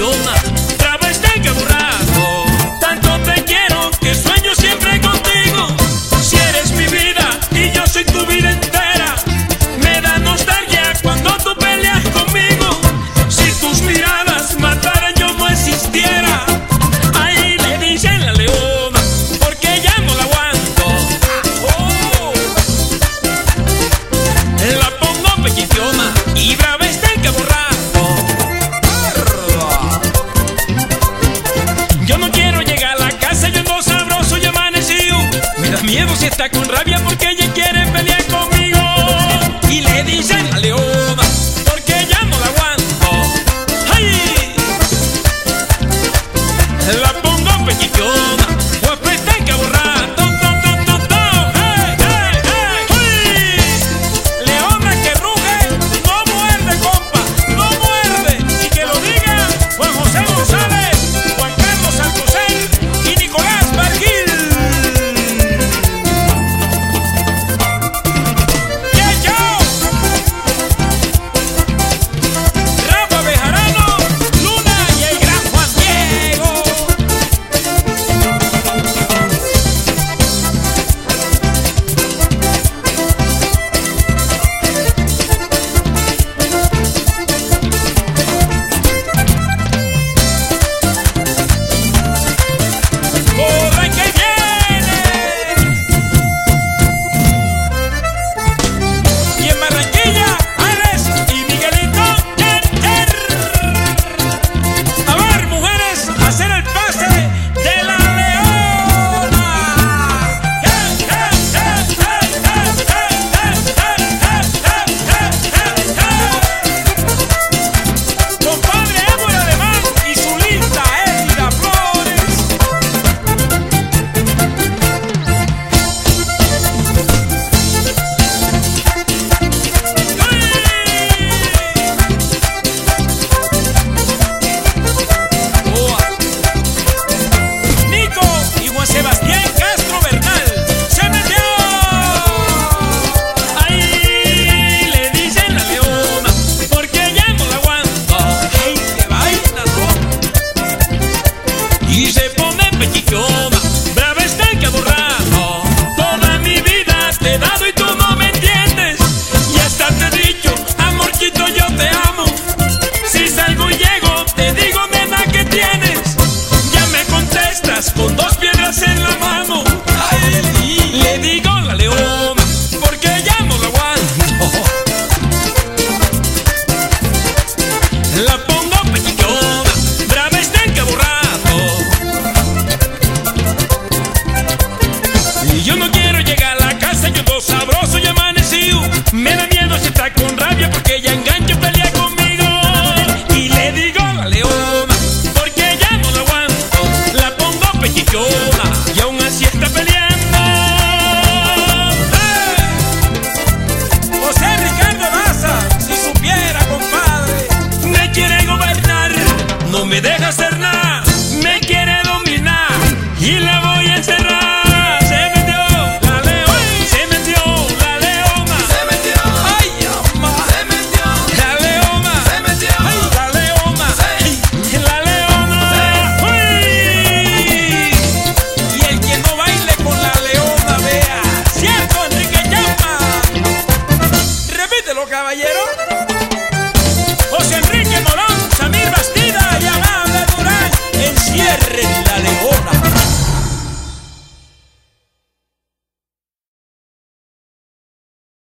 apaixona Hasta rabia.